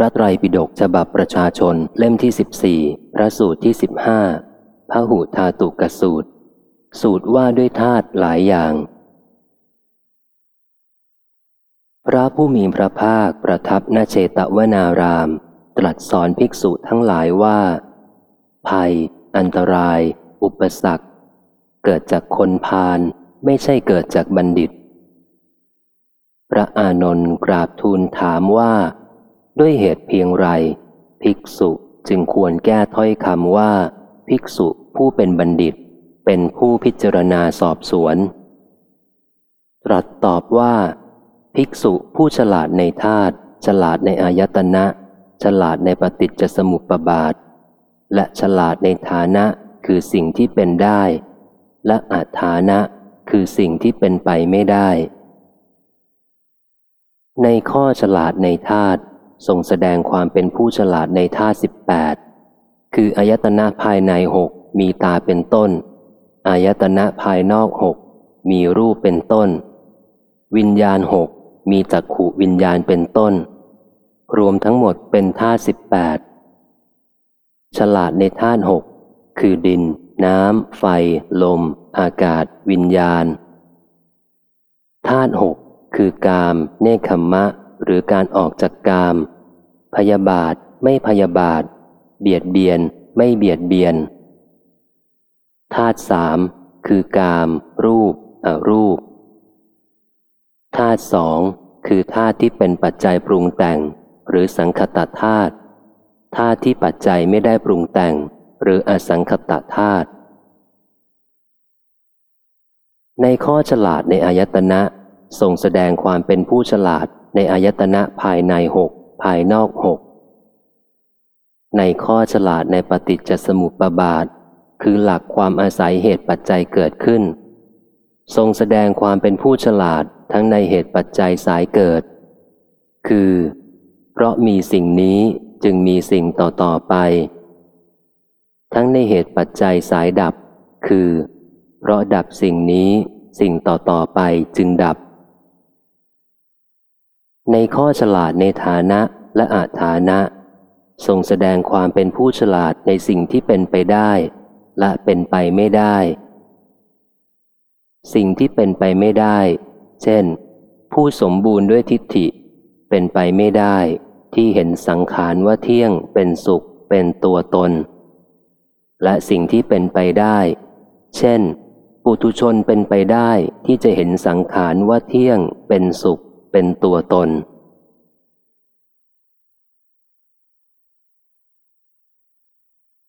ระไตรปิฎกฉบับประชาชนเล่มที่สิบสี่พระสูตรที่สิบห้าพระหูธาตุกสูตร สูตรว่าด้วยธาตุหลายอย่าง พระผู้มีพระภาคประทับณเชตวนาราม ตรัสสอนภิกษุทั้งหลายว่า ภัย อันตราย อุปสรรค เกิดจากคนพาลไม่ใช่เกิดจากบัณฑิต พระอานนท์กราบทูลถามว่า ด้วยเหตุเพียงไร ภิกษุจึงควรแก้ถ้อยคำว่า ภิกษุผู้เป็นบัณฑิต เป็นผู้พิจารณาสอบสวน ตรัสตอบว่า ภิกษุผู้ฉลาดในธาตุฉลาดในอายตนะ ฉลาดในปฏิจจสมุปบาท และฉลาดในฐานะคือสิ่งที่เป็นได้ และอาฐานะคือสิ่งที่เป็นไปไม่ได้ ในข้อฉลาดในธาตุ ทรงแสดงความเป็นผู้ฉลาดในธาตุสิบแปดคืออายตนะภายในหกมีตาเป็นต้น อายตนะภายนอกหกมีรูปเป็นต้น วิญญาณหกมีจักขุวิญญาณเป็นต้น รวมทั้งหมดเป็นธาตุสิบแปดฉลาดในธาตุหกคือดิน น้ำ ไฟ ลม อากาศ วิญญาณธาตุหกคือกาม เนคขมะ หรือการออกจากกาม พยาบาท ไม่พยาบาท เบียดเบียน ไม่เบียดเบียนธาตุสามคือกาม รูปอรูปธาตุสองคือธาตุที่เป็นปัจจัยปรุงแต่ง หรือสังคตธาตุธาตุที่ปัจจัยไม่ได้ปรุงแต่ง หรืออสังคตธาตุในข้อฉลาดในอายตนะทรงแสดงความเป็นผู้ฉลาด ในอายตนะภายในหกภายนอกหกในข้อฉลาดในปฏิจจสมุปบาท คือหลักความอาศัยเหตุปัจจัยเกิดขึ้น ทรงแสดงความเป็นผู้ฉลาดทั้งในเหตุปัจจัยสายเกิด คือ เพราะมีสิ่งนี้จึงมีสิ่งต่อต่อไป ทั้งในเหตุปัจจัยสายดับ คือ เพราะดับสิ่งนี้สิ่งต่อต่อไปจึงดับ ในข้อฉลาดในฐานะและอาฐานะ ทรงแสดงความเป็นผู้ฉลาดในสิ่งที่เป็นไปได้ และเป็นไปไม่ได้ สิ่งที่เป็นไปไม่ได้ เช่น ผู้สมบูรณ์ด้วยทิฏฐิ เป็นไปไม่ได้ ที่เห็นสังขารว่าเที่ยง เป็นสุข เป็นตัวตน และสิ่งที่เป็นไปได้ เช่น ปุถุชนเป็นไปได้ที่จะเห็นสังขารว่าเที่ยง เป็นสุข เป็นตัวตน